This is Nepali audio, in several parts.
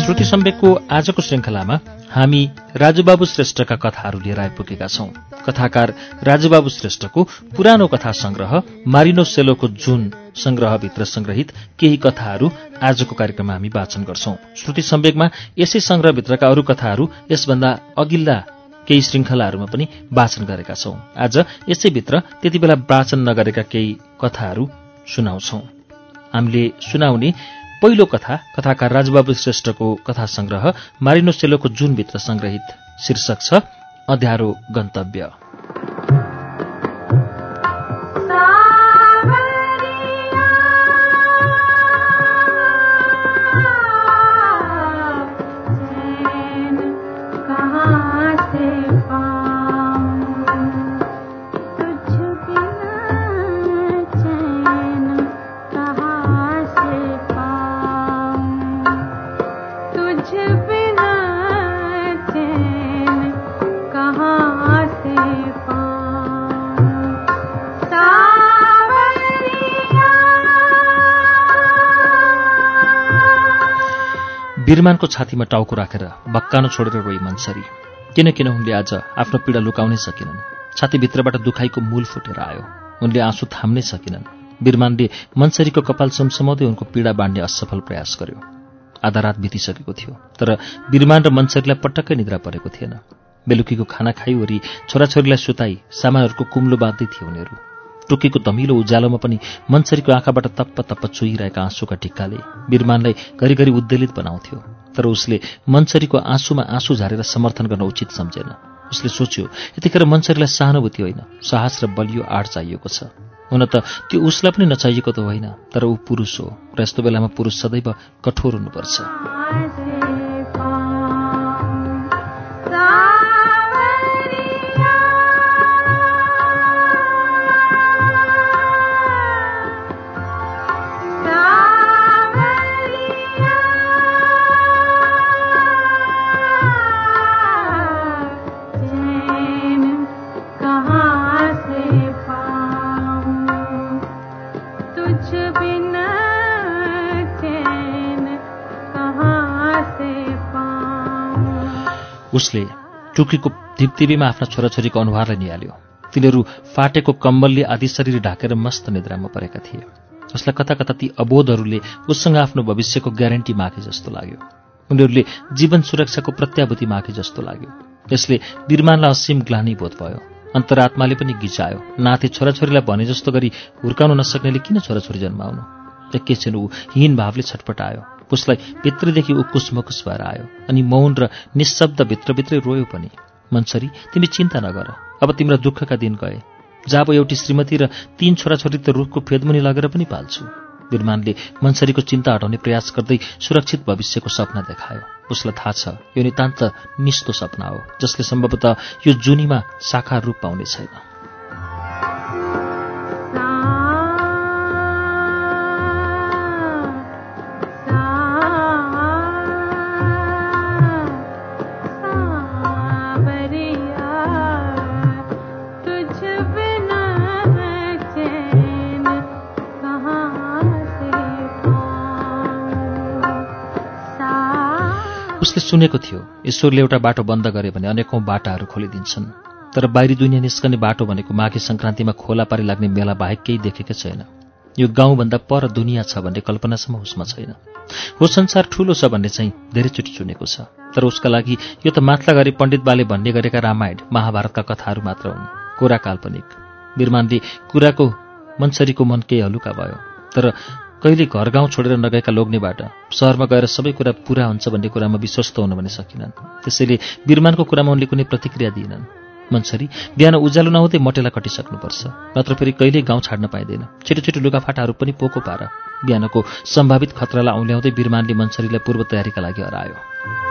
श्रुति सम्वेकको आजको श्रृङ्खलामा हामी राजुबाबु श्रेष्ठका कथाहरू लिएर आइपुगेका छौं। कथाकार राजुबाबु श्रेष्ठको पुरानो कथा संग्रह मारिनो सेलोको जुन संग्रहभित्र संग्रहित केही कथाहरू आजको कार्यक्रममा हामी वाचन गर्छौं। श्रुति सम्वेकमा यसै संग्रहभित्रका अरू कथाहरू यसभन्दा अघिल्ला केही श्रृङ्खलाहरूमा पनि वाचन गरेका छौं। आज यसैभित्र त्यति बेला वाचन नगरेका केही कथाहरू सुनाउँछौं। हामीले सुनाउने पहिलो कथा कथाकार राजबाबु श्रेष्ठको कथा संग्रह मारिनो सेलोको जुनभित्र संग्रहित शीर्षक छ अध्यारो गन्तव्य। बिरमानको छातीमा टाउको राखेर भक्कानो छोडेर रोई मन्सरी किन किन उनले आज आफ्नो पीडा लुकाउनै सकेनन्। छातीभित्रबाट दुखाइको मूल फुटेर आयो। उनले आँसु थाम्नै सकेनन्। बिरमानले मन्सरीको कपाल समसमाउँदै उनको पीडा बाँड्ने असफल प्रयास गर्यो। आधा रात बितिसकेको थियो तर बिरमान र मन्सरीलाई पटक्कै निद्रा परेको थिएन। बेलुकीको खाना खाइवरी छोराछोरीलाई सुताई सामानहरूको कुम्लो बाँध्दै थिए उनीहरू। टुकीको धमिलो उज्यालोमा पनि मन्सरीको आँखाबाट तप्प तप्प चुहिरहेका आँसुका ढिक्काले बिरमानलाई घरिघरि उद्वेलित बनाउँथ्यो। तर उसले मन्सरीको आँसुमा आँसु झारेर समर्थन गर्न उचित सम्झेन। उसले सोच्यो यतिखेर मन्सरीलाई सहानुभूति होइन। साहस र बलियो आड चाहिएको छ। हुन त त्यो उसलाई पनि नचाहिएको त होइन तर ऊ पुरुष हो। र यस्तो बेलामा पुरुष सदैव कठोर हुनुपर्छ। उसले टुकीको धिपतिबीमा आफ्ना छोराछोरीको अनुहारलाई निहाल्यो। तिनीहरू फाटेको कम्बलले आदि शरीर ढाकेर मस्त निद्रामा परेका थिए। उसलाई कता कता ती अबोधहरूले उसँग आफ्नो भविष्यको ग्यारेन्टी मागे जस्तो लाग्यो। उनीहरूले जीवन सुरक्षाको प्रत्याभूति मागे जस्तो लाग्यो। यसले बिरमानलाई असीम ग्लानी बोध भयो। अन्तरात्माले पनि गिचायो। नाथे छोराछोरीलाई भने जस्तो गरी हुर्काउन नसक्नेले किन छोराछोरी जन्माउनु? एकैछिन ऊ हीन भावले छटपटायो। उसलाई भित्रदेखि ऊ कुसमकुस भएर आयो। अनि मौन र निशब्द भित्रभित्रै रोयो पनि। मन्सरी तिमी चिन्ता नगर। अब तिम्रो दुःखका दिन गए। जाब एउटी श्रीमती र तीन छोराछोरी त रुखको फेदमुनि लगेर पनि पाल्छु। बिरमानले मन्सरीको चिन्ता हटाउने प्रयास गर्दै सुरक्षित भविष्यको सपना देखायो। उसलाई थाहा छ यो नितान्त निस्तो सपना हो जसले सम्भवतः यो जुनीमा साकार रूप पाउने छैन। उसले सुनेको थियो ईश्वरले एउटा बाटो बन्द गरे भने अनेकौँ बाटाहरू खोलिदिन्छन्। तर बाहिरी दुनियाँ निस्कने बाटो भनेको माघे सङ्क्रान्तिमा खोला पारी लाग्ने मेला बाहेक केही देखेकै छैन। यो गाउँभन्दा पर दुनियाँ छ भन्ने कल्पनासम्म उसमा छैन। हो संसार ठूलो छ भन्ने चाहिँ धेरैचोटि सुनेको छ। तर उसका लागि यो त माथला गरी पण्डित बाले भन्ने गरेका रामायण महाभारतका कथाहरू मात्र हुन्। कोरा काल्पनिक। बिरमानले कुराको मन्सरीको मन केही हलुका भयो। तर कहिले घर गाउँ छोडेर नगएका लोग्नेबाट सहरमा गएर सबै कुरा पुरा हुन्छ भन्ने कुरामा विश्वस्त हुन भने सकिनन्। त्यसैले बिरमानको कुरामा उनले कुनै प्रतिक्रिया दिएनन्। मन्छरी बिहान उज्यालो नहुँदै मटेला कटिसक्नुपर्छ। नत्र फेरि कहिल्यै गाउँ छाड्न पाइँदैन। छिटो छिटो लुगाफाटाहरू पनि पोको पार। बिहानको सम्भावित खतरालाई औल्याउँदै बिरमानले मन्छरीलाई पूर्व तयारीका लागि हरायो।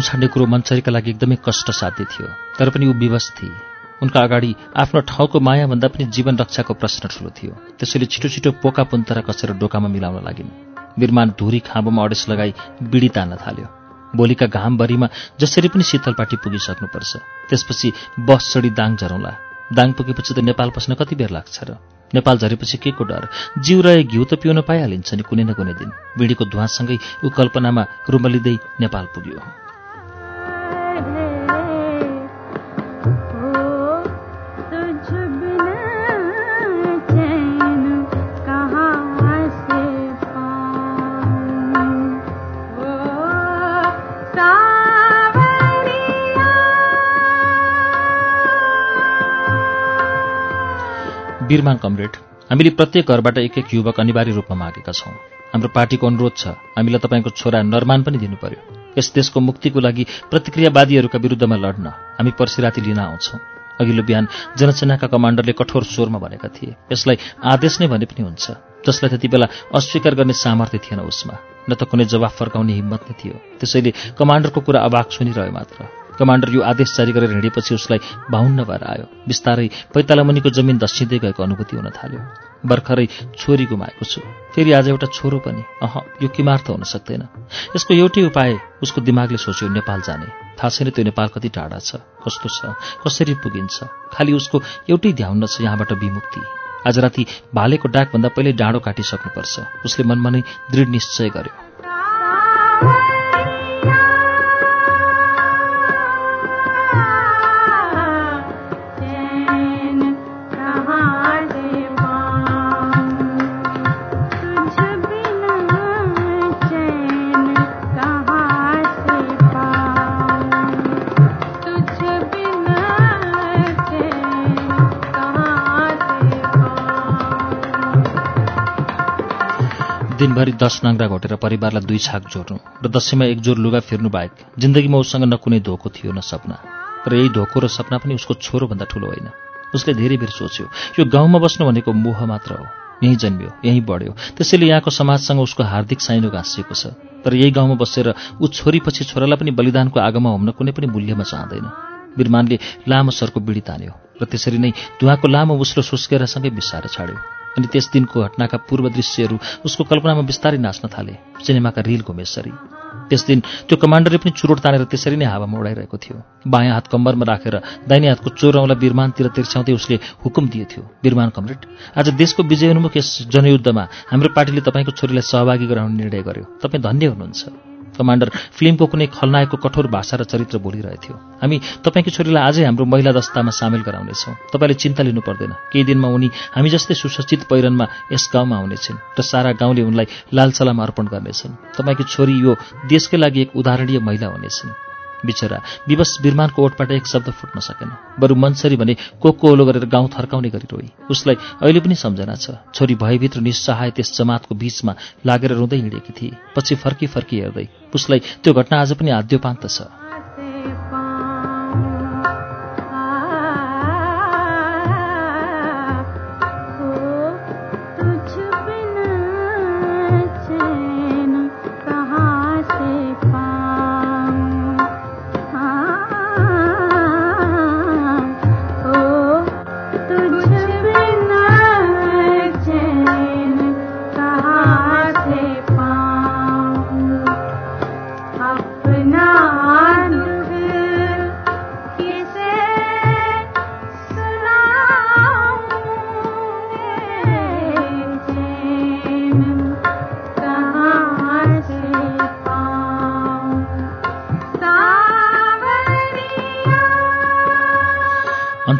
गाउँ छाड्ने कुरो मन्छरीका लागि एकदमै कष्टसाध्य थियो। तर पनि ऊ विवश थिए। उनका अगाडि आफ्नो ठाउँको मायाभन्दा पनि जीवन रक्षाको प्रश्न ठुलो थियो। त्यसैले छिटो छिटो पोका पुन्तरा कसेर डोकामा मिलाउन लागिन्। बिरमान धुरी खाँबोमा अडेस लगाई बिडी तान्न थाल्यो। भोलिका घामभरिमा जसरी पनि शीतलपाटी पुगिसक्नुपर्छ। त्यसपछि बस चढी दाङ झरौँला। दाङ पुगेपछि त नेपाल पस्न कति बेर लाग्छ र? नेपाल झरेपछि के को डर? जिउ रहे घिउ त पिउन पाइहालिन्छ नि कुनै न कुनै दिन। बिडीको धुवासँगै ऊ कल्पनामा रुमलिँदै नेपाल पुग्यो। वीरमान कमरेड हामीले प्रत्येक घरबाट एक एक युवक अनिवार्य रूपमा मागेका छौँ। हाम्रो पार्टीको अनुरोध छ हामीलाई तपाईँको छोरा नरमान पनि दिनु पर्यो यस देशको मुक्तिको लागि प्रतिक्रियावादीहरूका विरुद्धमा लड्न हामी पर्सिराती लिन आउँछौँ। अघिल्लो बिहान जनसेनाका कमान्डरले कठोर स्वरमा भनेका थिए। यसलाई आदेश नै भने पनि हुन्छ। जसलाई त्यति बेला अस्वीकार गर्ने सामर्थ्य थिएन उसमा। न त कुनै जवाफ फर्काउने हिम्मत नै थियो। त्यसैले कमान्डरको कुरा अभाग सुनिरह्यो मात्र। कमान्डर यो आदेश जारी गरेर हिँडेपछि उसलाई बाहुन्न भएर आयो। बिस्तारै पैताला मुनिको जमिन दसिँदै गएको अनुभूति हुन थाल्यो। भर्खरै छोरी गुमाएको छु। फेरि आज एउटा छोरो पनि। अह यो किमार्थ हुन सक्दैन। यसको एउटै उपाय उसको दिमागले सोच्यो नेपाल जाने। थाहा छैन त्यो नेपाल कति टाढा छ कस्तो छ कसरी पुगिन्छ। खालि उसको एउटै ध्याउन छ यहाँबाट विमुक्ति। आज राति भालेको डाकभन्दा पहिल्यै डाँडो काटिसक्नुपर्छ। उसले मनमा नै दृढ निश्चय गर्यो। दिनभरि दस नाङ्रा घोटेर परिवारलाई दुई छाक जोड्नु र दसैँमा एक जोर लुगा फिर्नु बाहेक जिन्दगीमा उसँग न कुनै धोको थियो न सपना। र यही धोको र सपना पनि उसको छोरोभन्दा ठुलो होइन। उसले धेरै बेर सोच्यो यो गाउँमा बस्नु भनेको मोह मात्र हो। यहीँ जन्मियो यहीँ बढ्यो। त्यसैले यहाँको समाजसँग उसको हार्दिक साइनो गाँसिएको छ। तर यही गाउँमा बसेर ऊ छोरीपछि छोरालाई पनि बलिदानको आगोमा हुन कुनै पनि मूल्यमा चाहँदैन। बिरमानले लामो सरको बिडी तान्यो र त्यसरी नै धुवाको लामो उस्रो सुस्केरासँगै बिसाएर छाड्यो। अनि त्यस दिनको घटनाका पूर्व दृश्यहरू उसको कल्पनामा बिस्तारै नाच्न थाले सिनेमाका रिल घुमेसरी त्यस दिन त्यो कमान्डरले पनि चुरोट तानेर त्यसरी नै हावामा उडाइरहेको थियो। बायाँ हात कम्बरमा राखेर दाहिने हातको चोरौँला बिरमानतिर तिर्स्याउँदै उसले हुकुम दिएथ्यो बिरमान कमरेड आज देशको विजयोन्मुख यस जनयुद्धमा हाम्रो पार्टीले तपाईँको छोरीलाई सहभागी गराउने निर्णय गर्यो। तपाईँ धन्य हुनुहुन्छ। कमान्डर फिल्मको कुनै खलनायकको कठोर भाषा र चरित्र बोलिरहेथ्यो। हामी तपाईँकी छोरीलाई आजै हाम्रो महिला दस्तामा सामेल गराउनेछौँ। तपाईँले चिन्ता लिनु पर्दैन। केही दिनमा उनी हामी जस्तै सुसज्जित पहिरनमा यस गाउँमा आउनेछन् र सारा गाउँले उनलाई लालसलाम अर्पण गर्नेछन्। तपाईँकी छोरी यो देशकै लागि एक उदाहरणीय महिला हुनेछन्। बिचरा। विवश बिरमानको ओठबाट एक शब्द फुट्न सकेन। बरु मन्सरी भने कोको ओलो गरेर गाउँ थर्काउने गरी रोई उसलाई अहिले पनि सम्झना छ। छोरी भयभित्र निस्सहाय त्यस जमातको बीचमा लागेर रुँदै हिँडेकी थिए। पछि फर्की फर्की हेर्दै उसलाई त्यो घटना आज पनि आद्योपान्त छ।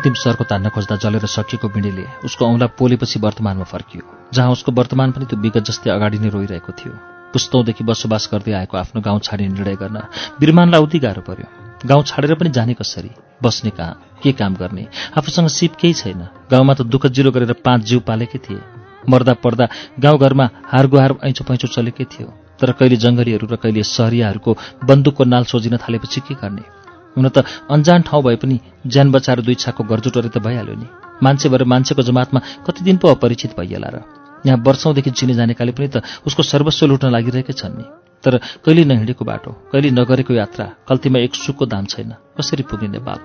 अन्तिम स्वरको तान्न खोज्दा जलेर सकिएको बिँडीले उसको औँला पोलेपछि वर्तमानमा फर्कियो जहाँ उसको वर्तमान पनि त्यो विगत जस्तै अगाडि नै रोइरहेको थियो। पुस्तौँदेखि बसोबास गर्दै आएको आफ्नो गाउँ छाडी निर्णय गर्न बिरमानलाई औधी गाह्रो पर्यो। गाउँ छाडेर पनि जाने कसरी? बस्ने कहाँ? के काम गर्ने? आफूसँग सिप केही छैन। गाउँमा त दुःख जिरो गरेर पाँच जिउ पालेकै थिए। मर्दा पर्दा गाउँघरमा हारगुहार ऐँचो पैँचो चलेकै थियो। तर कहिले जङ्गलीहरू र कहिले सहरियाहरूको बन्दुकको नाल सोझिन थालेपछि के गर्ने? हुन त अन्जान ठाउँ भए पनि ज्यान बचाएर दुई छाकको घरजुटोरे त भइहाल्यो नि। मान्छे भएर मान्छेको जमातमा कति दिन पो अपरिचित भइहाला र। यहाँ वर्षौँदेखि चिने जानेकाले पनि त उसको सर्वस्व लुट्न लागिरहेकै छन् नि। तर कहिले नहिँडेको बाटो कहिले नगरेको यात्रा कल्तीमा एक सुखको दाम छैन। कसरी पुग्ने नेपाल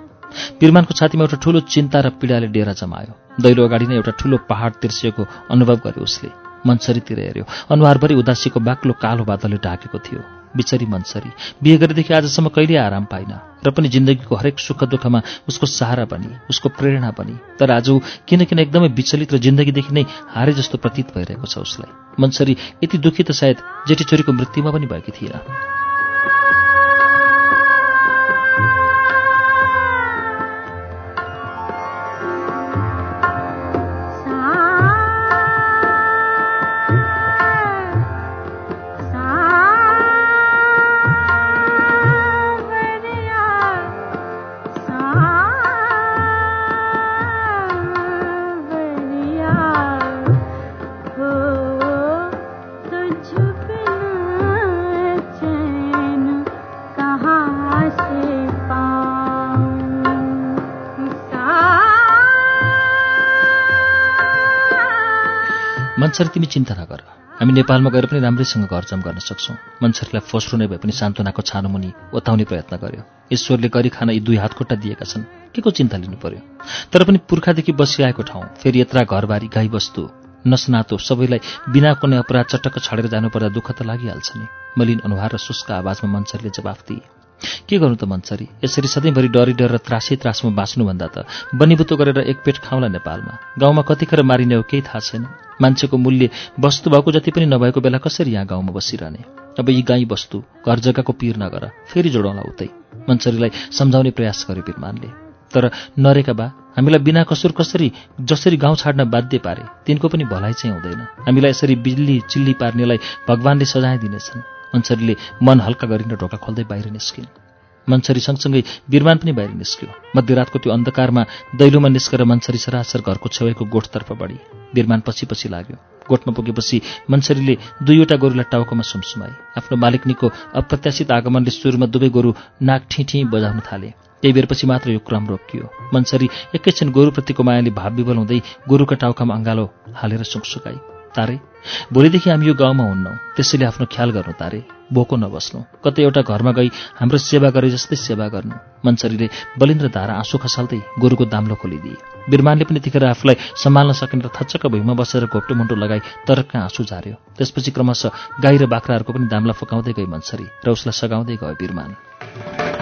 पिरमानको छातीमा एउटा ठूलो चिन्ता र पीडाले डेरा जमायो। दैलो अगाडि नै एउटा ठूलो पहाड तिर्सिएको अनुभव गर्यो उसले। मन्सरीतिर हेऱ्यो। अनुहारभरि उदासीको बाक्लो कालो बादलले ढाकेको थियो। बिचरी मन्सरी। बिहे गरेदेखि आजसम्म कहिले आराम पाइन। र पनि जिन्दगीको हरेक सुख दुःखमा उसको सहारा बनी उसको प्रेरणा बनी। तर आज किन किन एकदमै विचलित र जिन्दगीदेखि नै हारे जस्तो प्रतीत भइरहेको छ उसलाई। मन्सरी यति दुखी त सायद जेठी छोरीको मृत्युमा पनि भएकी थिएन। मन्छरी तिमी चिन्ता नगर। हामी नेपालमा गएर पनि राम्रैसँग घरजम गर्न सक्छौँ। मन्छरीलाई फोस्रो नै भए पनि सान्त्वनाको छानो मुनि ओताउने प्रयत्न गर्यो। ईश्वरले गरी खान यी दुई हातखुट्टा दिएका छन्। के को चिन्ता लिनु पर्यो? तर पनि पुर्खादेखि बसिआएको ठाउँ फेरि यत्रा घरबारी गाईबस्तु नसनातो सबैलाई बिना कुनै अपराध चटक्क छाडेर जानुपर्दा दुःख त लागिहाल्छ नि। मलिन अनुहार र शुष्क आवाजमा मन्छरले जवाफ दिए। के गर्नु त मन्छरी यसरी सधैँभरि डरी डर र त्रासै त्रासमा बाँच्नुभन्दा त बनिबुतो गरेर एक पेट खाउँला नेपालमा। गाउँमा कतिखेर मारिने हो केही थाहा छैन। मान्छेको मूल्य वस्तु भएको जति पनि नभएको बेला कसरी यहाँ गाउँमा बसिरहने? अब यी गाई वस्तु घर जग्गाको पिर नगर फेरि जोडाउला उतै। मन्छरीलाई सम्झाउने प्रयास गर्यो बिरमानले। तर नरेका बा हामीलाई बिना कसुर कसरी जसरी गाउँ छाड्न बाध्य पारे तिनको पनि भलाइ चाहिँ हुँदैन। हामीलाई यसरी बिल्ली चिल्ली पार्नेलाई भगवान्ले सजाय दिनेछन्। मन्छरीले मन हल्का गरिन ढोका खोल्दै बाहिर निस्किन्। मन्छरी सँगसँगै बिरमान पनि बाहिर निस्क्यो। मध्यरातको त्यो अन्धकारमा दैलोमा निस्केर मन्छरी सरासर घरको छेउको गोठतर्फ बढी। बिरमान पछि पछि लाग्यो। गोठमा पुगेपछि मन्छरीले दुईवटा गोरुलाई टाउकोमा सुमसुमाए। आफ्नो मालिकनीको अप्रत्याशित आगमनले सुरुमा दुवै गोरु नाक ठिठी बजाउन थाले। केही बेरपछि मात्र यो क्रम रोकियो। मन्छरी एकैछिन गोरुप्रतिको मायाले भाव विवल हुँदै गोरुका टाउकामा अँगालो हालेर सुकसुकाई तारे? भोलिदेखि हामी यो गाउँमा हुन्नौ। त्यसैले आफ्नो ख्याल गर्नु तारे। बोको नबस्नु। कतै एउटा घरमा गई हाम्रो सेवा गरे जस्तै सेवा गर्नु। मन्छरीले बलिन्द्र धारा आँसु खसाल्दै गोरुको दाम्लो खोलिदिए। बिरमानले पनि त्यतिखेर आफूलाई सम्हाल्न सकेन र थच्चक्क भुइँमा बसेर घोप्टो मुन्टो लगाई तरक्क आँसु झार्यो। त्यसपछि क्रमशः गाई र बाख्राहरूको पनि दाम्ला फकाउँदै गई मन्छरी र उसलाई सघाउँदै गयो बिरमान।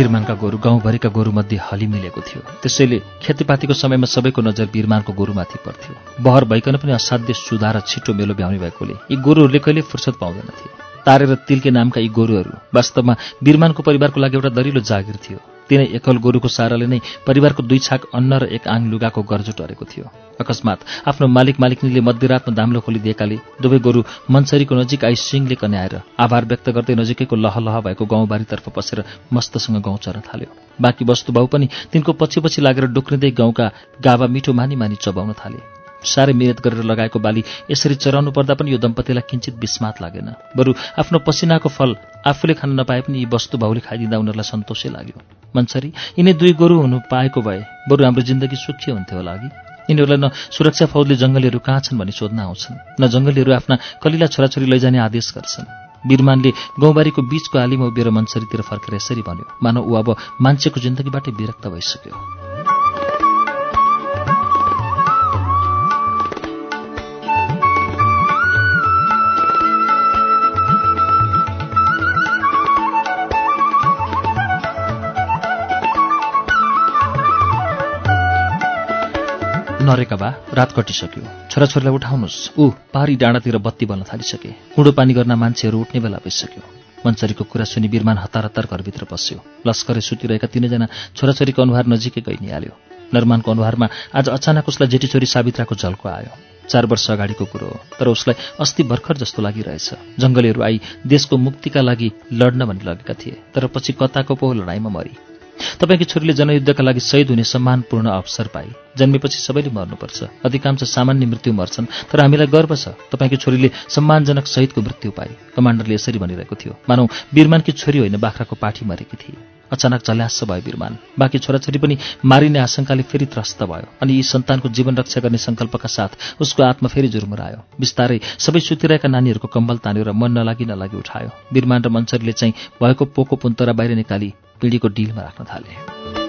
बिरमानका गोरु गाउँभरिका गोरुमध्ये हली मिलेको थियो। त्यसैले खेतीपातीको समयमा सबैको नजर बिरमानको गोरुमाथि पर्थ्यो। बहर भइकन पनि असाध्य सुधार र छिटो मेलो भ्याउने भएकोले यी गोरुहरूले कहिले फुर्सद पाउँदैनथे। तारे र तिलके नामका यी गोरुहरू वास्तवमा बिरमानको परिवारको लागि एउटा दरिलो जागिर थियो। तिनै एकल गोरुको साराले नै परिवारको दुई छाक अन्न र एक आङ लुगाको गर्जो टरेको थियो। अकस्मात आफ्नो मालिक मालिकनीले मध्यरातमा दाम्लो खोलिदिएकाले दुवै गोरु मन्सरीको नजिक आई सिंहले कन्याएर आभार व्यक्त गर्दै नजिकैको लहलह भएको गाउँबारीतर्फ पसेर मस्तसँग गाउँ चर्न थाल्यो। बाँकी वस्तुभाउ पनि तिनको पछि पछि लागेर डुक्रिँदै गाउँका गावा मिठो मानी मानी चबाउन थाले। साह्रै मिहिनेत गरेर लगाएको बाली यसरी चराउनु पर्दा पनि यो दम्पतिलाई किञ्चित विस्मात लागेन। बरु आफ्नो पसिनाको फल आफूले खान नपाए पनि यी वस्तु भाउले खाइदिँदा उनीहरूलाई सन्तोषै लाग्यो। मन्छरी यिनै दुई गोरु हुनु पाएको भए बरु हाम्रो जिन्दगी सुखी हुन्थ्यो होला अघि। यिनीहरूलाई न सुरक्षा फौजले जङ्गलीहरू कहाँ छन् भनी सोध्न आउँछन् न जङ्गलीहरू आफ्ना कलिला छोराछोरी लैजाने आदेश गर्छन्। बिरमानले गाउँबारीको बीचको आलीमा उभिएर मन्छरीतिर फर्केर यसरी भन्यो मानव ऊ अब मान्छेको जिन्दगीबाटै विरक्त भइसक्यो। मरेका बा रात कटिसक्यो। छोराछोरीलाई उठाउनुहोस् ऊ पहाडी डाँडातिर बत्ती बल्न थालिसके। कुँडो पानी गर्न मान्छेहरू उठ्ने बेला भइसक्यो। मन्चरीको कुरा सुनि बिरमान हतार हतार घरभित्र पस्यो लस्करे सुतिरहेका तिनैजना छोराछोरीको अनुहार नजिकै गइ निहाल्यो नरमानको अनुहारमा आज अचानक उसलाई जेठी छोरी सावित्राको झल्को आयो। चार वर्ष अगाडिको कुरो हो तर उसलाई अस्ति भर्खर जस्तो लागिरहेछ। जङ्गलीहरू आई देशको मुक्तिका लागि लड्न भनी लगेका थिए तर पछि कताको पो लडाइँमा मरी। तपाईँकी छोरीले जनयुद्धका लागि शहीद हुने सम्मानपूर्ण अवसर पाए। जन्मेपछि सबैले मर्नुपर्छ। अधिकांश सामान्य मृत्यु मर्छन् तर हामीलाई गर्व छ। तपाईँकी छोरीले सम्मानजनक शहीदको मृत्यु पाए। कमान्डरले यसरी भनिरहेको थियो। मानौ बिरमानकी छोरी होइन बाख्राको पाठी मरेकी थिए। अचानक चल्यास भयो बिरमान बाँकी छोराछोरी पनि मारिने आशंकाले फेरि त्रस्त भयो। अनि यी सन्तानको जीवन रक्षा गर्ने सङ्कल्पका साथ उसको आत्मा फेरि जुर्मुरायो बिस्तारै सबै सुतिरहेका नानीहरूको कम्बल तानेर मन नलागी नलागी उठायो। बिरमान र मन्चरीले चाहिँ भएको पोको पुन्तरा बाहिर निकाली पिँढीको डिलमा राख्न थाले।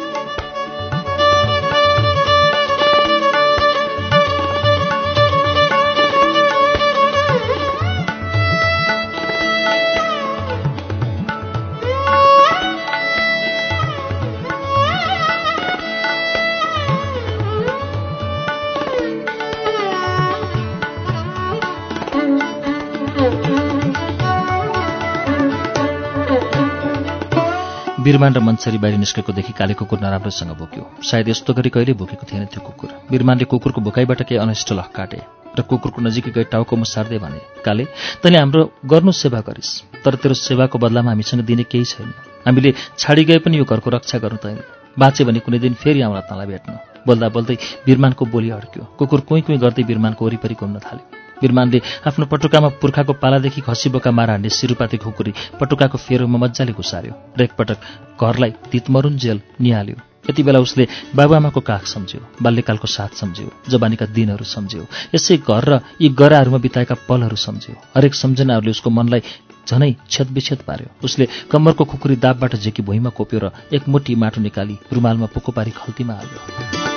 बिरमान र मन्सरी बाहिर निस्केको देखि काले कुकुर नराम्रोसँग बोक्यो। सायद यस्तो गरी कहिल्यै बोकेको थिएन त्यो कुकुर। बिरमानले कुकुरको भुकाइबाट केही अनिष्ट लख काटे र कुकुरको नजिकै गई टाउको म सार्दै भने काले तैँले हाम्रो गर्नु सेवा गरिस् तर तेरो सेवाको बदलामा हामीसँग दिने केही छैन। हामीले छाडी गए पनि यो घरको रक्षा गर्नु तैँले। बाँचे भने कुनै दिन फेरि आउला तँलाई भेट्न। बोल्दा बोल्दै बिरमानको बोली अड्क्यो। कुकुर कुइँ कुइँ गर्दै बिरमानको वरिपरि घुम्न थाल्यो। बिरमानले आफ्नो पटुकामा पुर्खाको पालादेखि खसीबोका मारा हान्ने सिरुपाती खुकुरी पटुकाको फेरोमा मजाले घुसार्यो। र एकपटक घरलाई तितमरुन जेल निहाल्यो। यति बेला उसले बाबुआमाको काख सम्झ्यो बाल्यकालको साथ सम्झ्यो जवानीका दिनहरू सम्झ्यो। यसै घर र यी गराहरूमा बिताएका पलहरू सम्झ्यो। हरेक सम्झनाहरूले उसको मनलाई झनै छेदविच्छेद पार्यो। उसले कम्मरको खुकुरी दाबबाट झेकी भुइँमा कोप्यो र एक मुठी माटो निकाली रुमालमा पोको पारी खल्तीमा हाल्यो।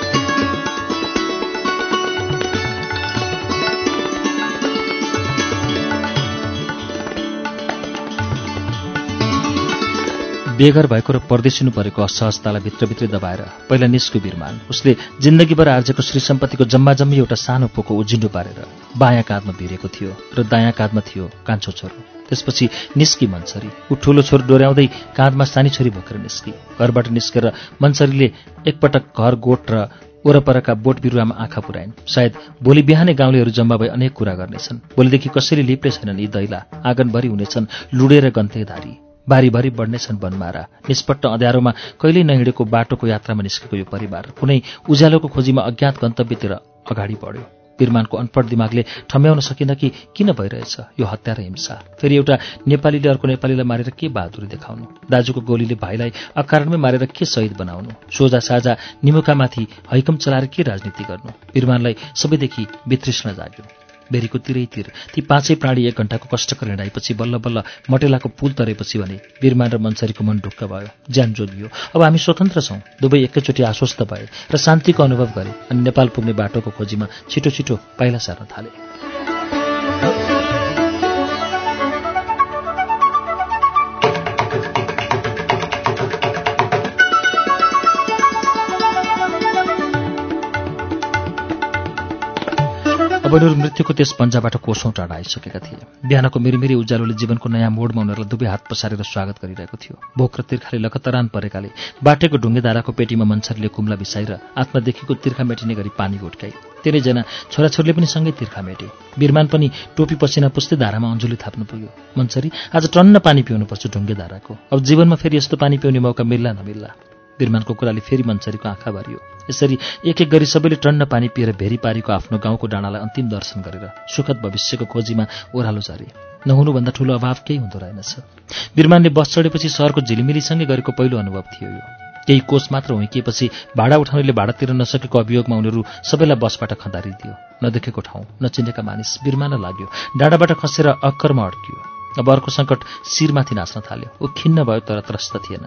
बेघर भएको र परदेशिनु परेको असहजतालाई भित्रभित्रै दबाएर पहिला निस्क्यो बिरमान उसले जिन्दगीभर आर्जेको श्री सम्पत्तिको जम्मा जम्मी एउटा सानो पोको उजिन्डो पारेर बायाँ काँधमा भिरेको थियो र दायाँ काँधमा थियो कान्छो छोरो। त्यसपछि निस्की मन्सरी। ऊ ठुलो छोरो डोर्याउँदै काँधमा सानी छोरी भोकेर निस्की। घरबाट निस्केर मन्सरीले एकपटक घर गोठ र वरपरका बोट बिरुवामा आँखा पुऱ्याइन्। सायद भोलि बिहानै गाउँलेहरू जम्मा भई अनेक कुरा गर्नेछन्। भोलिदेखि कसैले लिप्ने छैनन् यी दैला। आँगनभरि हुनेछन् लुडेर गन्तेधारी बारीभरि बढ्नेछन् वनमारा। निष्पट्ट अँध्यारोमा कहिल्यै नहिँडेको बाटोको यात्रामा निस्केको यो परिवार कुनै उज्यालोको खोजीमा अज्ञात गन्तव्यतिर अगाडि बढ्यो। बिरमानको अनपढ दिमागले ठम्याउन सकिन कि किन भइरहेछ यो हत्या र हिंसा। फेरि एउटा नेपालीले अर्को नेपालीलाई मारेर के बहादुरी देखाउनु? दाजुको गोलीले भाइलाई अकारणमै मारेर के शहीद बनाउनु? सोझा साझा निमुखामाथि हैकम चलाएर के राजनीति गर्नु? बिरमानलाई सबैदेखि वितृष्ण जाग्यो। बेरीको तिरैतिर ती पाँचै प्राणी एक घण्टाको कष्टकर हिँडाएपछि बल्ल बल्ल मटेलाको पुल तरेपछि भने बिरमान र मन्सरीको मन ढुक्क भयो ज्यान जोगियो। अब हामी स्वतन्त्र छौँ दुवै एकैचोटि आश्वस्त भए र शान्तिको अनुभव गरे अनि नेपाल पुग्ने बाटोको खोजीमा छिटो छिटो पाइला सार्न थाले। अब उनीहरू मृत्युको त्यस पन्जाबाट कोसौँ टाढा आइसकेका थिए। बिहानको मिरिमिरी उज्यालोले जीवनको नयाँ मोडमा उनीहरूलाई दुवै हात पसारेर स्वागत गरिरहेको थियो। भोक र तिर्खाले लकतरान परेकाले बाटेको ढुङ्गेधाराको पेटीमा मन्छरले कुम्ला बिसाएर आत्मादेखिको तिर्खा मेटिने गरी पानी घोटकाई तिनैजना छोराछोरीले पनि सँगै तिर्खा मेटे। बिरमान पनि टोपी पसिना पुस्दै धारामा अञ्जुली थाप्नु पुग्यो। मन्छरी आज टन्न पानी पिउनुपर्छ ढुङ्गे धाराको अब जीवनमा फेरि यस्तो पानी पिउने मौका मिल्ला नमिल्ला। बिरमानको कुराले फेरि मन्सरीको आँखा भरियो। यसरी एक एक गरी सबैले टन्न पानी पिएर भेरी पारीको आफ्नो गाउँको डाँडालाई अन्तिम दर्शन गरेर सुखद भविष्यको खोजीमा ओह्रालो झरे नहुनुभन्दा ठूलो अभाव केही हुँदो रहेनछ। बिरमानले बस चढेपछि सहरको झिलिमिलीसँगै गरेको पहिलो अनुभव थियो यो। केही कोष मात्र हुइकिएपछि भाडा उठाउनेले भाडा तिर्न नसकेको अभियोगमा उनीहरू सबैलाई बसबाट खदारिदियो नदेखेको ठाउँ नचिनेका मानिस बिरमान लाग्यो। डाँडाबाट खसेर अक्करमा अड्कियो। अब अर्को सङ्कट शिरमाथि नाच्न थाल्यो। ऊ खिन्न भयो तर त्रस्त थिएन।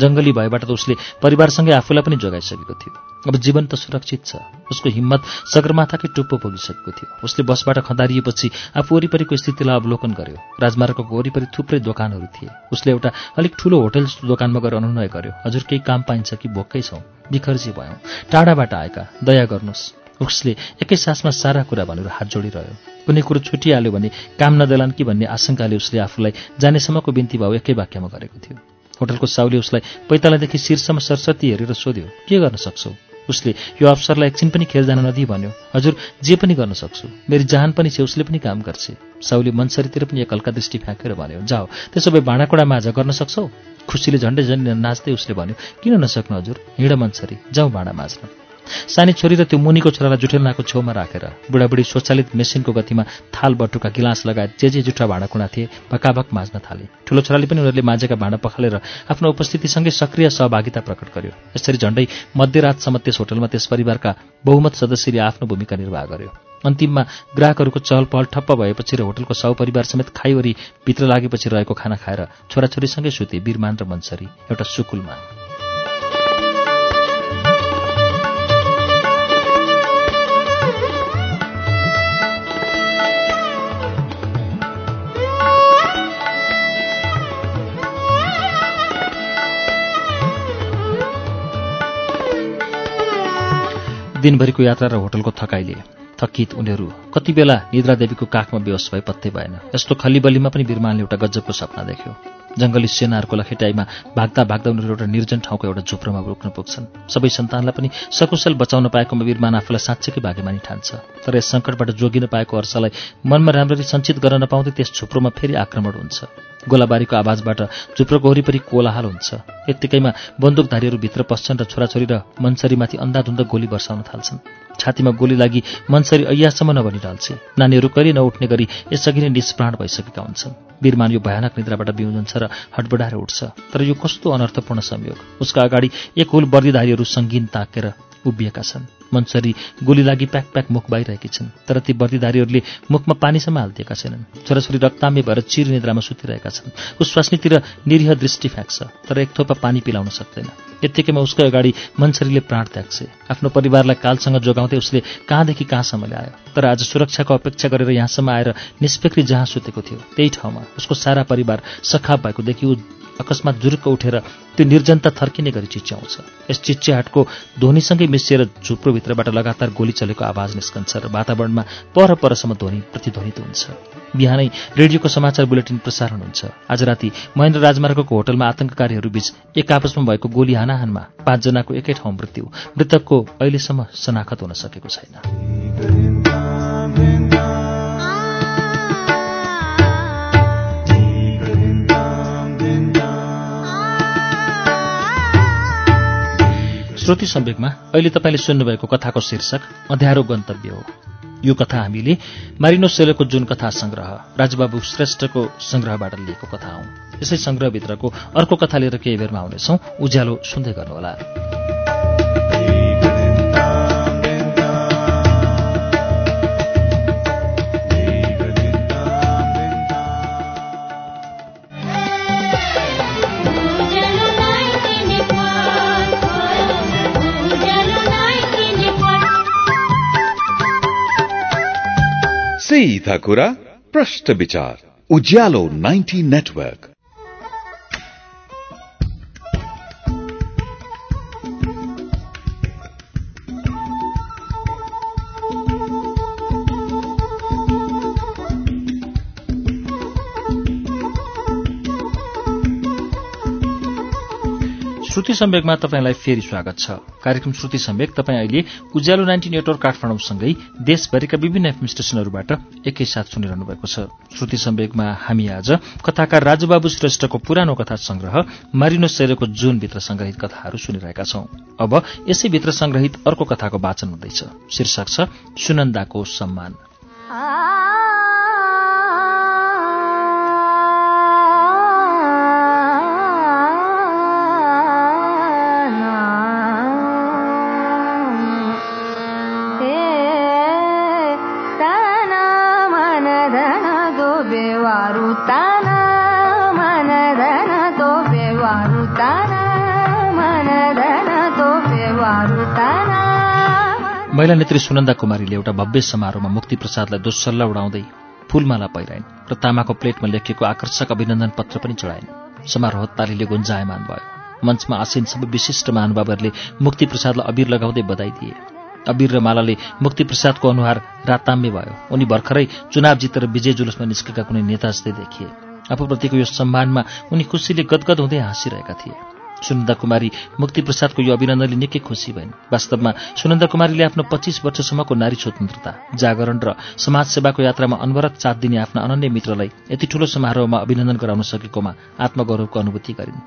जङ्गली भएबाट त उसले परिवारसँगै आफूलाई पनि जोगाइसकेको थियो। अब जीवन त सुरक्षित छ। उसको हिम्मत सगरमाथाकै टुप्पो पुगिसकेको थियो। उसले बसबाट खदारिएपछि आफू वरिपरिको स्थितिलाई अवलोकन गर्यो। राजमार्गको वरिपरि थुप्रै दोकानहरू थिए। उसले एउटा अलिक ठुलो होटल दोकानमा गएर अनुनय गर्यो। हजुर केही काम पाइन्छ कि भोक्कै छौँ? बिखर्जी भयौँ। टाढाबाट आएका। दया गर्नुहोस्। उसले एकै सासमा सारा कुरा भनेर हात जोडिरह्यो। कुनै कुरो छुटिहाल्यो भने काम नदेलान् कि भन्ने आशंकाले उसले आफूलाई जानेसम्मको बिन्ती भाउ एकै वाक्यमा गरेको थियो। होटलको साउले उसलाई पैतालादेखि शीर्षमा सरस्वती हेरेर सोध्यो के गर्न सक्छौ? उसले यो अवसरलाई एकछिन पनि खेल जान नदिई भन्यो। हजुर जे पनि गर्न सक्छु। मेरी जहान पनि छ उसले पनि काम गर्छ साउले मनसरीतिर पनि एक हल्का दृष्टि फ्याँकेर भन्यो जाऊ त्यसो भए भाँडाकुँडा माझा गर्न सक्छौ खुसीले झन्डै झन्डै नाच्दै उसले भन्यो किन नसक्नु हजुर? हिँड मनसरी जाउँ भाँडा माझ्न। सानी छोरी र त्यो मुनिको छोरालाई जुठेलनाको छेउमा राखेर बुढाबुढी स्वचालित मेसिनको गतिमा थाल बटुका गिलास लगायत जे जे जुठा भाँडाकुँडा थिए भकाभक माझ्न थाले। ठुलो छोराले पनि उनीहरूले माझेका भाँडा पखालेर आफ्नो उपस्थितिसँगै सक्रिय सहभागिता प्रकट गर्यो। यसरी झण्डै मध्यरातसम्म त्यस होटलमा त्यस परिवारका बहुमत सदस्यले आफ्नो भूमिका निर्वाह गर्यो। अन्तिममा ग्राहकहरूको चहल पहल ठप्प भएपछि र होटलको साउ परिवार समेत खाइवरी भित्र लागेपछि रहेको खाना खाएर छोराछोरीसँगै सुते बिरमान र मन्सरी एउटा सुकुलमा दिनभरिको यात्रा र होटलको थकाइले थकित उनीहरू कति बेला निद्रादेवीको काखमा बेहोस भए पत्तै भएन। यस्तो खल्लीबल्लीमा पनि बिरमानले एउटा गजबको सपना देख्यो। जङ्गली सेनाहरूको लखेटाइमा भाग्दा भाग्दा उनीहरू एउटा निर्जन ठाउँको एउटा झुप्रोमा रोक्न पुग्छन्। सबै सन्तानलाई पनि सकुशल बचाउन पाएकोमा बिरमान आफूलाई साँच्चैकै भाग्यमानी ठान्छ तर यस सङ्कटबाट जोगिन पाएको अर्सालाई मनमा राम्ररी सञ्चित गर्न नपाउँदै त्यस झुप्रोमा फेरि आक्रमण हुन्छ। गोलाबारीको आवाजबाट झुप्रोको वरिपरि कोलाहाल हुन्छ। यत्तिकैमा बन्दुकधारीहरू भित्र पस्छन् र छोराछोरी र मन्सरीमाथि अन्धाधुन्द गोली वर्षाउन थाल्छन्। छातीमा गोली लागि मन्सरी अय्यासम्म नभनिरहन्छे नानीहरू कहिले नउठ्ने गरी यसअघि नै निष्प्राण भइसकेका हुन्छन्। बिरमान यो भयानक निद्राबाट बिउजन्छ र हटबडाएर उठ्छ। तर यो कस्तो अनर्थपूर्ण संयोग? उसका अगाडि एक हुल वर्दीधारीहरू सङ्गीन ताकेर उभिएका छन्। मन्सरी गोली लागि प्याक प्याक मुख बाहिरहेकी छन् तर ती वर्दीधारीहरूले मुखमा पानीसम्म हालिदिएका छैनन्। छोराछोरी रक्तामे भएर चिर निद्रामा सुतिरहेका छन्। उस स्वास्नीतिर निरीह दृष्टि फ्याँक्छ तर एक थोपा पानी पिलाउन सक्दैन। यत्तिकैमा उसको अगाडि मन्सरीले प्राण त्याग्छ। आफ्नो परिवारलाई कालसँग जोगाउँदै उसले कहाँदेखि कहाँसम्म ल्यायो तर आज सुरक्षाको अपेक्षा गरेर यहाँसम्म आएर निष्पेक्री जहाँ सुतेको थियो त्यही ठाउँमा। उसको सारा परिवार सखाप भएको देखि ऊ अकस्मात जुरुक्क उठेर त्यो निर्जनता थर्किने गरी चिच्याउँछ। यस चिच्याहाटको ध्वनिसँगै मिसिएर झुप्रोभित्रबाट लगातार गोली चलेको आवाज निस्कन्छ र वातावरणमा पर परसम्म ध्वनि प्रतिध्वनित हुन्छ। बिहानै रेडियोको समाचार बुलेटिन प्रसारण हुन्छ। आज राति महेन्द्र राजमार्गको होटलमा आतंककारीहरू बीच एक आपसमा भएको गोली हानाहानमा पाँचजनाको एकै ठाउँ मृत्यु। मृतकको अहिलेसम्म शनाखत हुन सकेको छैन। श्रुति सम्वेकमा अहिले तपाईँले सुन्नुभएको कथाको शीर्षक अध्यारो गन्तव्य हो। यो कथा हामीले मारिनो सेलोको जुन कथा संग्रह राजबाबु श्रेष्ठको संग्रहबाट लिएको कथा हौ। यसै संग्रहभित्रको अर्को कथा लिएर केही बेरमा आउनेछौ। उज्यालो सुन्दै गर्नुहोला। सीधा कुरा प्रश्न विचार उज्यालो 90 नेटवर्क सम्वेकमा तपाईँलाई फेरि स्वागत छ। कार्यक्रम श्रुति सम्वेक तपाईँ अहिले उज्यालो नाइन्टी नेटवर्क काठमाडौँसँगै देशभरिका विभिन्न एफएम स्टेशनहरूबाट एकैसाथ सुनिरहनु भएको छ। श्रुति सम्वेकमा हामी आज कथाकार राजुबाबु श्रेष्ठको पुरानो कथा संग्रह मारिनो शैलको जुनभित्र संग्रहित कथाहरू सुनिरहेका छौं। अब यसैभित्र संग्रहित अर्को कथाको वाचन हुँदैछ। शीर्षक छ सुनन्दाको सम्मान। महिला नेत्री सुनन्दा कुमारीले एउटा भव्य समारोहमा मुक्ति प्रसादलाई दोस्सल्ला उडाउँदै फूलमाला पहिराइन् र तामाको प्लेटमा लेखिएको आकर्षक अभिनन्दन पत्र पनि चढाइन्। समारोह तालीले गुन्जायमान भयो। मञ्चमा आसीन सबै विशिष्ट महानुभावहरूले मुक्ति प्रसादलाई अबिर लगाउँदै बधाई दिए अबिर र मालाले मुक्तिप्रसादको अनुहार राताम्य भयो। उनी भर्खरै चुनाव जितेर विजय जुलुसमा निस्केका कुनै नेता जस्तै देखिए। आफूप्रतिको यो सम्मानमा उनी खुसीले गदगद हुँदै हाँसिरहेका थिए। सुनन्दा कुमारी मुक्तिप्रसादको यो अभिनन्दनले निकै खुसी भइन्। वास्तवमा सुनन्दा कुमारीले आफ्नो पच्चिस वर्षसम्मको नारी स्वतन्त्रता जागरण र समाजसेवाको यात्रामा अनवरत साथ दिने आफ्ना अनन्य मित्रलाई यति ठूलो समारोहमा अभिनन्दन गराउन सकेकोमा आत्मगौरवको अनुभूति गरिन्।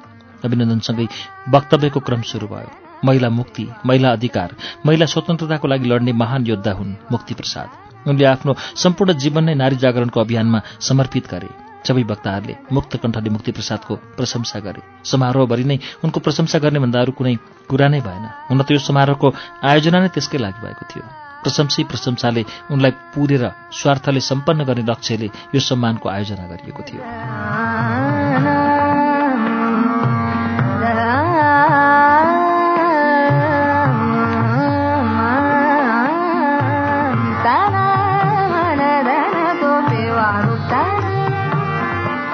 अभिनन्दनसँगै वक्तव्यको क्रम सुरु भयो। महिला मुक्ति महिला अधिकार महिला स्वतन्त्रताको लागि लड्ने महान योद्धा हुन् मुक्तिप्रसाद। उनले आफ्नो सम्पूर्ण जीवन नै नारी जागरणको अभियानमा समर्पित गरे। सबै वक्ताहरूले मुक्त कण्ठले मुक्तिप्रसादको प्रशंसा गरे। समारोहभरि नै उनको प्रशंसा गर्ने भन्दा अरू कुनै कुरा नै भएन। हुन त यो समारोहको आयोजना नै त्यसकै लागि भएको थियो। प्रशंसै प्रशंसाले उनलाई पुरेर स्वार्थले सम्पन्न गर्ने लक्ष्यले यो सम्मानको आयोजना गरिएको थियो।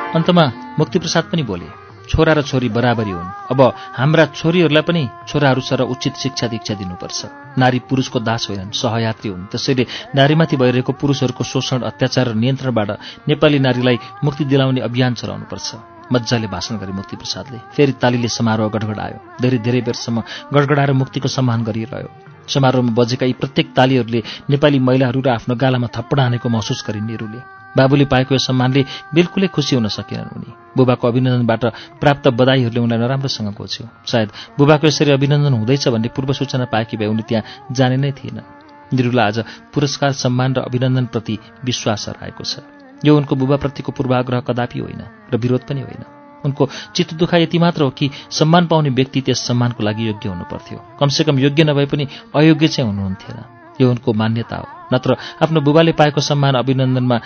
अन्तमा मुक्तिप्रसाद पनि बोले छोरा र छोरी बराबरी हुन्। अब हाम्रा छोरीहरूलाई पनि छोराहरू सर उचित शिक्षा दीक्षा दिनुपर्छ। नारी पुरुषको दास होइनन् सहयात्री हुन्। त्यसैले नारीमाथि भइरहेको पुरुषहरूको शोषण अत्याचार र नियन्त्रणबाट नेपाली नारीलाई मुक्ति दिलाउने अभियान चलाउनुपर्छ। मजाले भाषण गरे मुक्तिप्रसादले। फेरि तालीले समारोह गडगडायो। धेरै धेरै बेरसम्म गडगडाएर मुक्तिको सम्मान गरिरह्यो। समारोहमा बजेका यी प्रत्येक तालीहरूले नेपाली महिलाहरू र आफ्नो गालामा थप्पड हानेको महसुस गरिन् नेहरूले। बाबुले पाएको यो सम्मानले बिल्कुलै खुसी हुन सकेनन् उनी। बुबाको अभिनन्दनबाट प्राप्त बधाईहरूले उनलाई नराम्रोसँग गोच्यो सायद बुबाको यसरी अभिनन्दन हुँदैछ भन्ने पूर्व सूचना पाएकी भए उनी त्यहाँ जाने नै थिएन निरुलाई आज पुरस्कार सम्मान र अभिनन्दनप्रति विश्वास हराएको छ। यो उनको बुबाप्रतिको पूर्वाग्रह कदापि होइन र विरोध पनि होइन। उनको चित्त दुखा यति मात्र हो कि सम्मान पाउने व्यक्ति त्यस सम्मानको लागि योग्य हुनुपर्थ्यो। कमसेकम योग्य नभए पनि अयोग्य चाहिँ हुनुहुन्थेन। यो उनको मान्यता हो। नत्र आफ्नो बुबाले पाएको सम्मान अभिनन्दनमा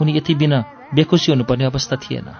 उनी यति बिना बेखुसी हुनुपर्ने अवस्था थिएन।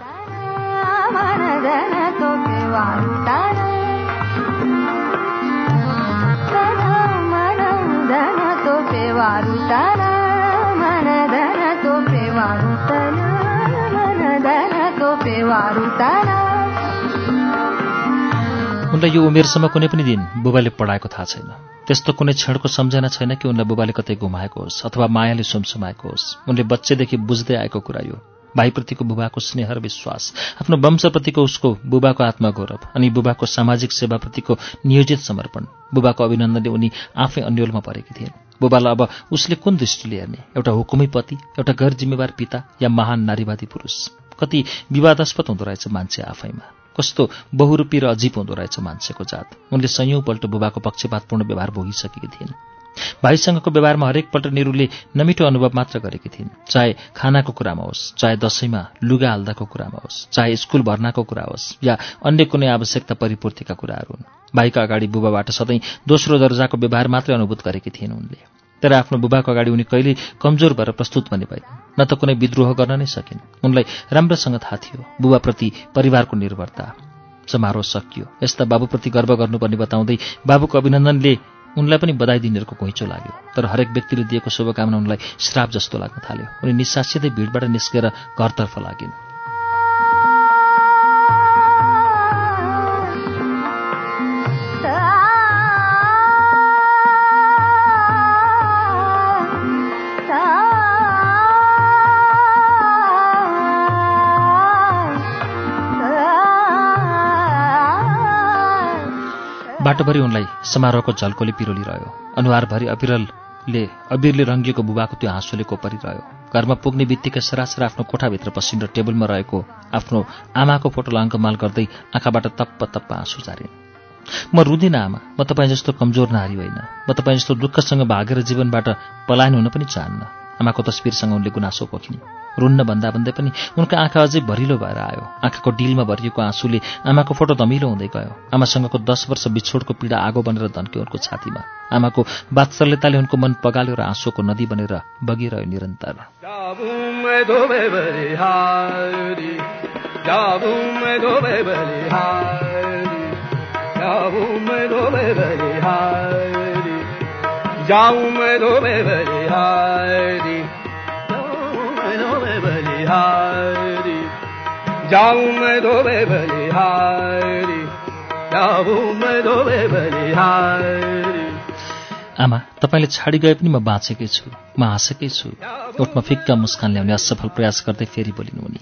उनलाई यो उमेरसम्म कुनै पनि दिन बुबाले पढाएको थाहा छैन। त्यस्तो कुनै क्षणको सम्झना छैन कि उनलाई बुबाले कतै गुमाएको होस् अथवा मायाले सुमसुमाएको होस्। उनले बच्चेदेखि बुझ्दै आएको कुरा यो। भाइप्रतिको बुबाको स्नेह र विश्वास आफ्नो वंशप्रतिको उसको बुबाको आत्मगौरव अनि बुबाको सामाजिक सेवाप्रतिको नियोजित समर्पण बुबाको अभिनन्दनले उनी आफै अन्यलमा परेकी थिइन्। बुबालाई अब उसले कुन दृष्टिले हेर्ने? एउटा हुकुमै पति एउटा गैर जिम्मेवार पिता या महान नारीवादी पुरुष? कति विवादास्पद हुँदो रहेछ मान्छे आफैमा। कस्तो बहुरूपी र अजीब हुँदो रहेछ मान्छेको जात। उनले संयौँपल्ट बुबाको पक्षपातपूर्ण व्यवहार भोगिसकेकी थिइन्। भाइसँगको व्यवहारमा हरेकपल्ट निरुले नमिठो अनुभव मात्र गरेकी थिइन्। चाहे खानाको कुरामा होस् चाहे दसैँमा लुगा हाल्दाको कुरामा होस् चाहे स्कुल भर्नाको कुरा होस् या अन्य कुनै आवश्यकता परिपूर्तिका कुराहरू हुन्। भाइका अगाडि बुबाबाट सधैँ दोस्रो दर्जाको व्यवहार मात्रै अनुभूत गरेकी थिइन् उनले। तर आफ्नो बुबाको अगाडि उनी कहिल्यै कमजोर भएर प्रस्तुत पनि भएन न त कुनै विद्रोह गर्न नै सकिन्। उनलाई राम्रोसँग थाहा थियो बुबाप्रति परिवारको निर्भरता समारोह सकियो। यस्ता बाबुप्रति गर्व गर्नुपर्ने बताउँदै बाबुको अभिनन्दनले उनलाई पनि बधाई दिनेहरूको घुइँचो लाग्यो। तर हरेक व्यक्तिले दिएको शुभकामना उनलाई श्राप जस्तो लाग्न थाल्यो। उनी निस्सासिँदै भिडबाट निस्केर घरतर्फ लागिन्। बाटोभरि उनलाई समारोहको झल्कोले पिरोलिरह्यो। अनुहारभरि अबिरलले अबिरले रङ्गिएको बुबाको त्यो हाँसोले कोपरिरह्यो। घरमा पुग्ने बित्तिकै सरासर आफ्नो कोठाभित्र पसिन र टेबलमा रहेको आफ्नो आमाको फोटोलाई अङ्कमाल गर्दै आँखाबाट तप्प तप्प आँसु झारिन्। म रुँदिनँ आमा म तपाईँ जस्तो कमजोर नारी होइन। म तपाईँ जस्तो दुःखसँग भागेर जीवनबाट पलायन हुन पनि चाहन्न। आमाको तस्विरसँग उनले गुनासो पोखिन्। रुन्न भन्दा भन्दै पनि उनका आँखा अझै भरिलो भएर आयो। आँखाको डिलमा भरिएको आँसुले आमाको फोटो धमिलो हुँदै गयो। आमासँगको दस वर्ष बिछोडको पीडा आगो बनेर धन्क्यो उनको छातीमा। आमाको बात्सल्यताले उनको मन पगाल्यो र आँसुको नदी बनेर बगिरह्यो निरन्तर। जाऊं मैं धोबे बलिहारी। जाऊं मैं धोबे बलिहारी। जाऊं मैं धोबे बलिहारी। बलिहारी। आमा तपाईँले छाडी गए पनि म बाँचेकै छु म हाँसेकै छु। ओठमा फिक्का मुस्कान ल्याउने असफल प्रयास गर्दै फेरि बोलिनु उनी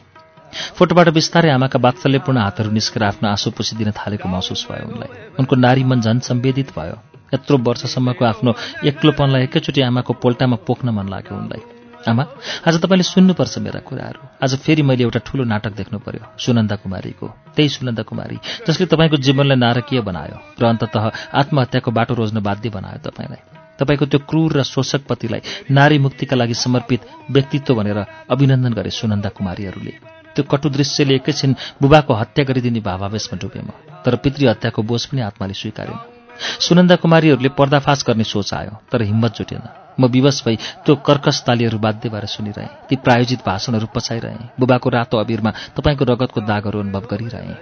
फोटोबाट बिस्तारै आमाका वात्सल्यपूर्ण हातहरू निस्केर आफ्नो आँसु पुसिदिन थालेको महसुस भयो उनलाई। उनको नारी मन झन् सम्वेदित भयो। यत्रो वर्षसम्मको आफ्नो एक्लोपनलाई एकैचोटि आमाको पोल्टामा पोख्न मन लाग्यो उनलाई। आमा आज तपाईँले सुन्नुपर्छ मेरा कुराहरू। आज फेरि मैले एउटा ठूलो नाटक देख्नु पर्यो सुनन्दा कुमारीको। त्यही सुनन्दा कुमारी जसले तपाईँको जीवनलाई नारकीय बनायो र अन्ततः आत्महत्याको बाटो रोज्न बाध्य बनायो तपाईँलाई। तपाईँको त्यो क्रूर र शोषक पतिलाई नारी मुक्तिका लागि समर्पित व्यक्तित्व भनेर अभिनन्दन गरे सुनन्दा कुमारीहरूले। त्यो कटु दृश्यले एकैछिन बुबाको हत्या गरिदिने भावावेशमा डुबे म। तर पितृ हत्याको बोझ पनि आत्माले स्वीकारेन। सुनन्दा कुमारीहरूले पर्दाफास गर्ने सोच आयो तर हिम्मत जुटेन। म विवश भई त्यो कर्कस तालीहरू बाध्य भएर सुनिरहेँ। ती प्रायोजित भाषणहरू पचाइरहेँ बुबाको रातो अबिरमा तपाईँको रगतको दागहरू अनुभव गरिरहेँ।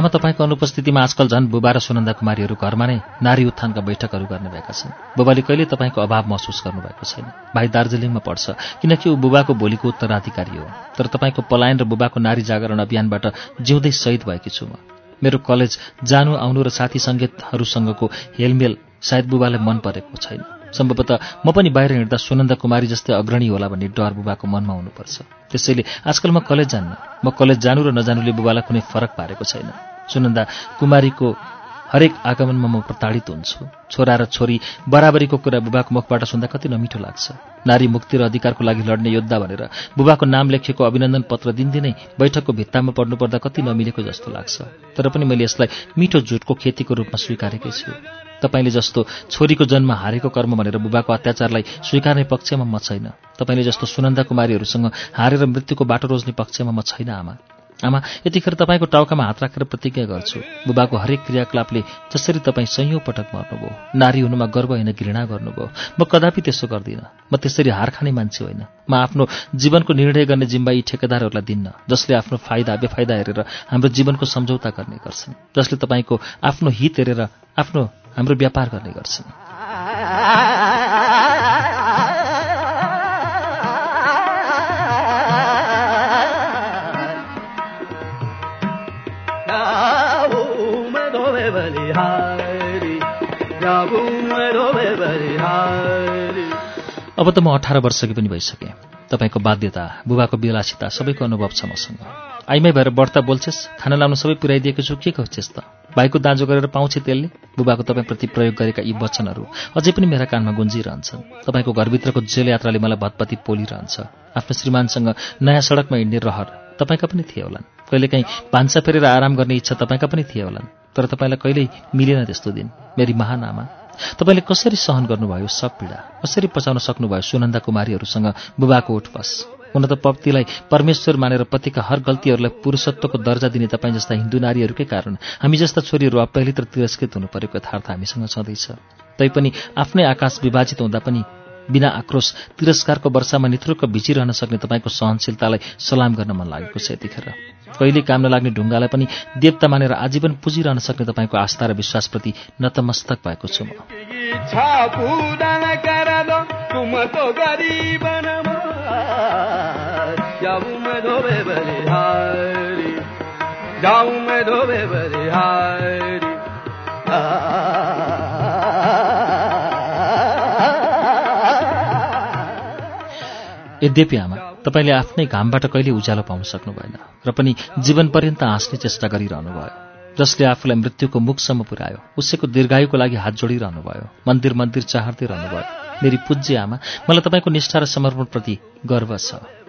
आमा तपाईँको अनुपस्थितिमा आजकल झन् बुबा र सुनन्दा कुमारीहरू घरमा नै नारी उत्थानका बैठकहरू गर्ने भएका छन्। बुबाले कहिले तपाईँको अभाव महसुस गर्नुभएको छैन। भाइ दार्जिलिङमा पढ्छ किनकि ऊ बुबाको भोलिको उत्तराधिकारी हो। तर तपाईँको पलायन र बुबाको नारी जागरण अभियानबाट जिउँदै शहीद भएकी छु म। मेरो कलेज जानु आउनु र साथी सङ्गीतहरूसँगको हेलमेल सायद बुबालाई मन परेको छैन। सम्भवतः म पनि बाहिर हिँड्दा सुनन्दा कुमारी जस्तै अग्रणी होला भन्ने डर बुबाको मनमा हुनुपर्छ। त्यसैले आजकल म कलेज जान्न म कलेज जानु र नजानुले बुबालाई कुनै फरक पारेको छैन। सुनन्दा कुमारीको हरेक आगमनमा म प्रताडित हुन्छु। छोरा र छोरी बराबरीको कुरा बुबाको मुखबाट सुन्दा कति नमिठो लाग्छ। नारी मुक्ति र अधिकारको लागि लड्ने योद्धा भनेर बुबाको नाम लेखेको अभिनन्दन पत्र दिनदिनै बैठकको भित्तामा पढ्नुपर्दा कति नमिलेको जस्तो लाग्छ। तर पनि मैले यसलाई मिठो जुटको खेतीको रूपमा स्वीकारेकै छु। तपाईँले जस्तो छोरीको जन्म हारेको कर्म भनेर बुबाको अत्याचारलाई स्वीकार्ने पक्षमा म छैन। तपाईँले जस्तो सुनन्दा कुमारीहरूसँग हारेर मृत्युको बाटो रोज्ने पक्षमा म छैन आमा। आमा यतिखेर तपाईँको टाउकामा हात राखेर प्रतिज्ञा गर्छु। बुबाको हरेक क्रियाकलापले जसरी तपाईँ सयौँ पटक मर्नुभयो। नारी हुनुमा गर्व होइन घृणा गर्नुभयो। म कदापि त्यसो गर्दिनँ। म त्यसरी हार खाने मान्छे होइन। म आफ्नो जीवनको निर्णय गर्ने जिम्मा यी ठेकेदारहरूलाई दिन्न जसले आफ्नो फाइदा बेफाइदा हेरेर हाम्रो जीवनको सम्झौता गर्ने गर्छन्। जसले तपाईँको आफ्नो हित हेरेर आफ्नो हाम्रो व्यापार गर्ने गर्छन्। अब त म अठार वर्षकी पनि भइसकेँ। तपाईँको बाध्यता बुबाको बेलासिता सबैको अनुभव छ मसँग। आइमै भएर बढ्ता बोल्छेस् खाना लाउनु सबै पुऱ्याइदिएको छु के खोज्छेस् त? भाइको दाँजो गरेर पाउँछ तेलले बुबाको तपाईँप्रति प्रयोग गरेका यी वचनहरू अझै पनि मेरा कानमा गुन्जिरहन्छन्। तपाईँको घरभित्रको जेल यात्राले मलाई भतपति पोलिरहन्छ। आफ्नो श्रीमानसँग नयाँ सडकमा हिँड्ने रहर तपाईँका पनि थिए होलान्। कहिलेकाहीँ भान्सा फेरेर आराम गर्ने इच्छा तपाईँका पनि थिए होलान्। तर तपाईँलाई कहिल्यै मिलेन त्यस्तो दिन। मेरी महान आमा तपाईँले कसरी सहन गर्नुभयो सब पीडा? कसरी पचाउन सक्नुभयो सुनन्दा कुमारीहरूसँग बुबाको उठबस हुन त पतिलाई परमेश्वर मानेर पतिका हर गल्तीहरूलाई पुरुषत्वको दर्जा दिने तपाईँ जस्ता हिन्दू नारीहरूकै कारण हामी जस्ता छोरीहरू अपहिलित र तिरस्कृत हुनु परेको यथार्थ हामीसँग छँदैछ। तैपनि आफ्नै आकाश विभाजित हुँदा पनि बिना आक्रोश तिरस्कारको वर्षामा निथुर्क भिचिरहन सक्ने तपाईँको सहनशीलतालाई सलाम गर्न मन लागेको छ यतिखेर। कहिले काम नलाग्ने ढुङ्गालाई पनि देवता मानेर आजीवन पुजिरहन सक्ने तपाईँको आस्था र विश्वासप्रति नतमस्तक भएको छु म। यद्यपि आमा तपाईँले आफ्नै घामबाट कहिले उज्यालो पाउन सक्नु भएन र पनि जीवन पर्यन्त हाँस्ने चेष्टा गरिरहनु भयो जसले आफूलाई मृत्युको मुखसम्म पुर्यायो उसैको दीर्घायुको लागि हात जोडिरहनु भयो मन्दिर मन्दिर चाहर्दै रहनुभयो मेरी पूज्य आमा मलाई तपाईँको निष्ठा र समर्पणप्रति गर्व छ।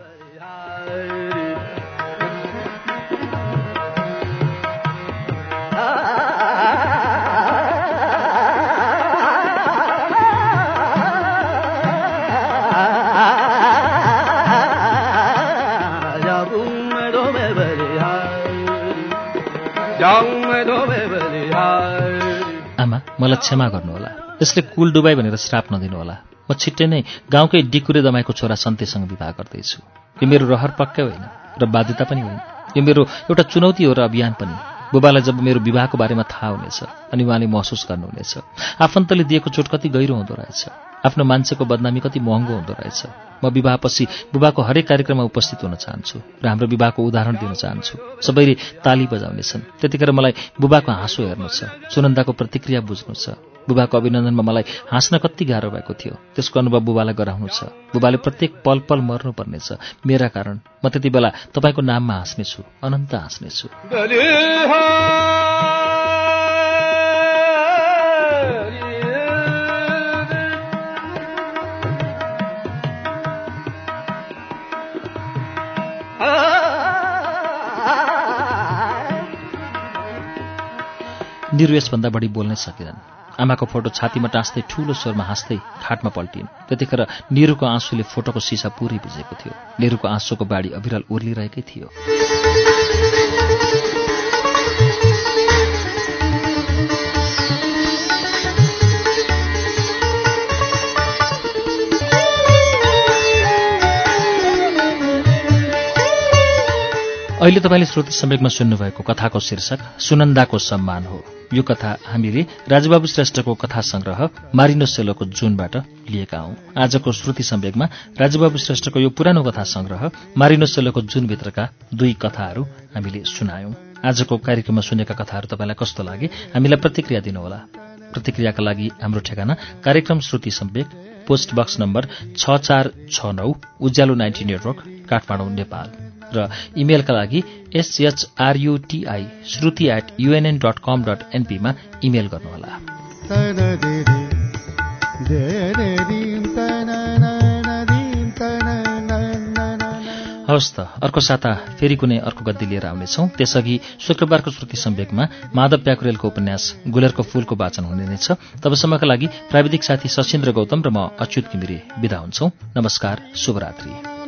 क्षमा गर्नुहोला यसले कुल डुबाई भनेर श्राप नदिनुहोला म छिट्टै नै गाउँकै डिकुरे दमाईको छोरा सन्तेसँग विवाह गर्दैछु। यो मेरो रहर पक्कै होइन र बाध्यता पनि होइन। यो मेरो एउटा चुनौती हो र अभियान पनि। बुबालाई जब मेरो विवाहको बारेमा थाहा हुनेछ अनि उहाँले महसुस गर्नुहुनेछ। आफन्तले दिएको चोट कति गहिरो हुँदो रहेछ। आफ्नो मान्छेको बदनामी कति महँगो हुँदो रहेछ। म विवाहपछि बुबाको हरेक कार्यक्रममा उपस्थित हुन चाहन्छु र हाम्रो विवाहको उदाहरण दिन चाहन्छु। सबैले ताली बजाउनेछन्। त्यतिखेर मलाई बुबाको हाँसो हेर्नु छ सुनन्दाको प्रतिक्रिया बुझ्नु छ। बुबाको अभिनन्दनमा मलाई हाँस्न कति गाह्रो भएको थियो। त्यसको अनुभव बुबालाई गराउनु छ। बुबाले प्रत्येक पल पल मर्नुपर्नेछ। मेरा कारण म त्यति बेला तपाईँको नाममा हाँस्नेछु अनन्त हाँस्नेछु। निरु यसभन्दा बढी बोल्नै सकेनन्। आमाको फोटो छातीमा टाँस्दै ठूलो स्वरमा हाँस्दै खाटमा पल्टिन्। त्यतिखेर निरुको आँसुले फोटोको सिसा पुरै भिजेको थियो। निरुको आँसुको बाढी अविरल उर्लिरहेकै थियो। अहिले तपाईँले श्रोति सम्वेकमा सुन्नुभएको कथाको शीर्षक सुनन्दाको सम्मान हो। यो कथा हामीले राजुबाबु श्रेष्ठको कथा संग्रह मारिनो सेलोको जुनबाट लिएका हौं। आजको श्रुति सम्वेकमा राजुबाबु श्रेष्ठको यो पुरानो कथा संग्रह मारिनो सेलोको जुनभित्रका दुई कथाहरू हामीले सुनायौं। आजको कार्यक्रममा सुनेका कथाहरू तपाईँलाई कस्तो लागे हामीलाई प्रतिक्रिया दिनुहोला। प्रतिक्रियाका लागि हाम्रो ठेगाना कार्यक्रम श्रुति सम्वेक पोस्ट बक्स नम्बर छ चार छ नौ उज्यालो नाइन्टी नेटवर्क काठमाडौँ नेपाल। र इमेलका लागि S H R U T I Shruti at U N N dot com dot एनपीमा email गर्नुहोला। हवस् त अर्को साता फेरि कुनै अर्को गद्दी लिएर आउनेछौँ। त्यसअघि शुक्रबारको श्रुति सम्वेकमा माधव प्याकुरेलको उपन्यास गुलेरको फूलको वाचन हुने नै छ। तबसम्मका लागि प्राविधिक साथी सशिन्द्र गौतम र म अच्युत किमिरे विदा हुन्छौ। नमस्कार शुभरात्री।